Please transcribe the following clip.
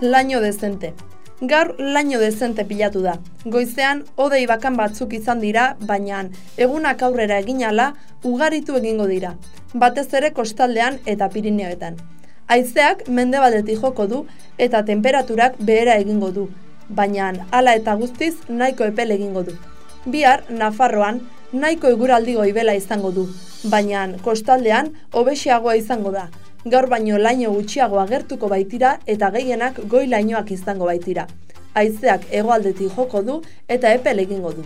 laino dezente. Gaur laino dezente pilatu da. Goizean, odei bakan batzuk izan dira, baina egunak aurrera eginala ugaritu egingo dira. Batez ere kostaldean eta pirineoetan. Aizeak mende badetik joko du eta temperaturak behera egingo du, baina hala eta guztiz nahiko epel egingo du. Bihar, Nafarroan, nahiko eguraldi goibela izango du, baina kostaldean hobesiagoa izango da, gaur baino laino gutxiago agertuko baitira eta gehienak goi lainoak izango baitira. Haizeak hegoaldetik joko du eta epel egingo du.